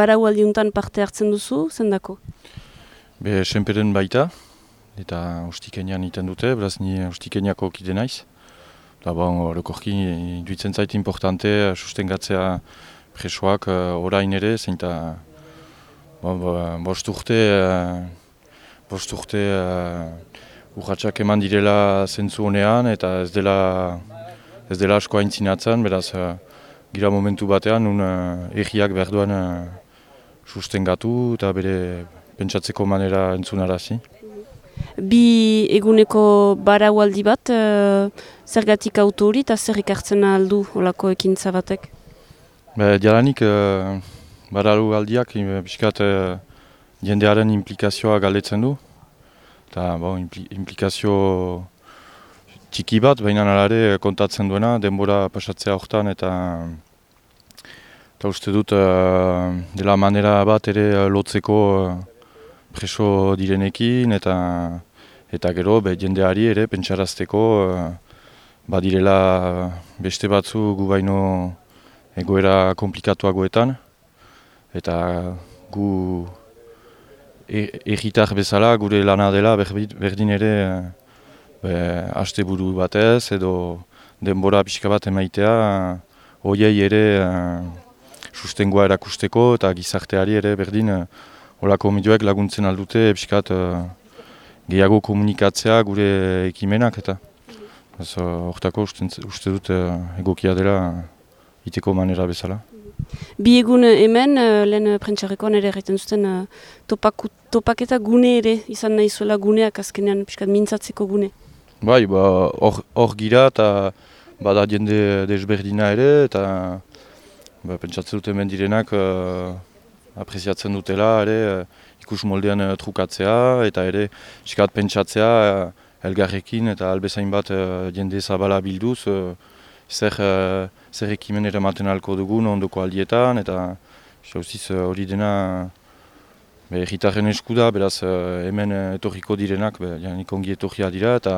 barau aldiuntan parte hartzen duzu, zendako? Be, senperen baita, eta ustikenian iten dute, beraz ni ustikeniako kide naiz. Da bon, orokorki, duitzen zait importante sustengatzea presoak uh, orain ere, zein eta bon, bost urte, uh, bost urte uh, eman direla zentzu honean, eta ez dela, ez dela asko aintzinatzen, beraz uh, gira momentu batean, un uh, egiak behar duen uh, sustengatu eta bere pentsatzeko manera entzunarazi bi eguneko baraualdi bat, uh, zergatik autori eta zer ikartzen aldu olako ekintza batek? Be, dialanik, uh, baraualdiak biskat uh, jendearen implikazioa galdetzen du. Eta bon, implikazio txiki bat, baina nalare kontatzen duena, denbora pasatzea hortan eta eta uste dut dela manera bat ere lotzeko preso direnekin eta eta gero be, jendeari ere pentsarazteko badirela beste batzu gu baino egoera komplikatuagoetan eta gu egitar bezala gure lana dela berdin ere be, haste buru batez edo denbora pixka bat emaitea hoiei ere sustengoa erakusteko eta gizarteari ere berdin Olako medioek laguntzen aldute, epskat, uh, gehiago komunikatzea gure ekimenak eta horretako uste, uste dut uh, egokia dela iteko manera bezala. Bi egun hemen, uh, lehen prentsarrekoan ere egiten zuten uh, topak, topaketa gune ere, izan nahi zuela guneak azkenean, piskat, mintzatzeko gune. Bai, ba, hor ba, gira eta bada jende desberdina ere, eta ba, pentsatzen dut hemen direnak apreziatzen dutela, ere, uh, ikus moldean uh, trukatzea, eta ere, iskat pentsatzea, uh, elgarrekin eta albezain bat uh, jende zabala bilduz, uh, zer, uh, zer ekimen ere maten alko dugun ondoko aldietan, eta hori uh, dena be, erritarren esku da, beraz hemen uh, etorriko direnak, be, janik ongi etorria dira, eta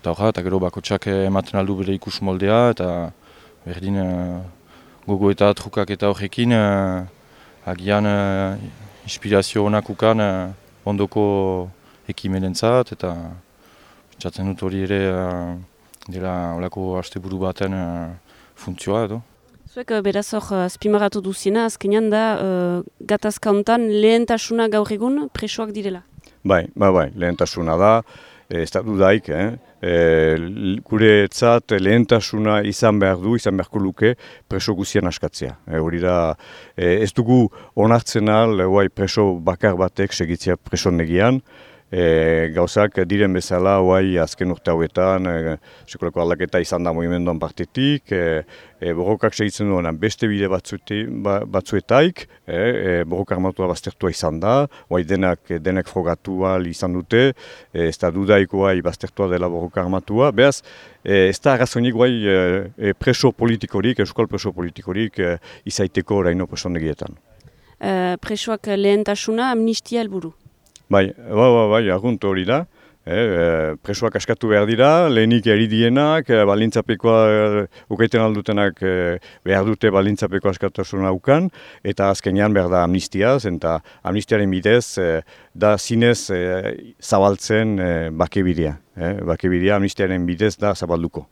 eta horra, eta gero bakotsak ematen aldu bere ikus moldea, eta berdin uh, gogo eta trukak eta horrekin, agian uh, inspirazio honak ukan uh, ondoko ekimenentzat eta txatzen dut hori ere uh, dela olako buru baten uh, funtzioa edo. Zuek beraz hor azpimarratu duziena, azkenean da uh, gatazka honetan lehentasuna gaur egun presoak direla? Bai, bai, bai, lehentasuna da, ez da dudaik, eh? e, gure etzat lehentasuna izan behar du, izan beharko luke preso guzien askatzea. E, hori da, e, ez dugu onartzen al, preso bakar batek segitzea preso negian, e, gauzak diren bezala hoai azken urte hauetan e, sekolako aldaketa izan da movimenduan partetik, e, e, borrokak segitzen duenan beste bide batzueti, ba, batzuetaik, e, e, borrok armatua baztertua izan da, hoai denak, denak frogatua izan dute, e, ez da dudaiko hoai baztertua dela borrok armatua, behaz, e, ez da arrazonik hoai e, preso politikorik, euskal preso politikorik e, izaiteko oraino preso negietan. Uh, presoak lehentasuna amnistia helburu? Bai, bai, bai, bai, argunt hori da. E, presoak askatu behar dira, lehenik eridienak, e, balintzapekoa e, ukaiten aldutenak e, behar dute balintzapeko askatasuna ukan, eta azkenean behar da amnistia, eta amnistiaren bidez da zinez zabaltzen e, bakebidea. E, bakebidea amnistiaren bidez da zabalduko.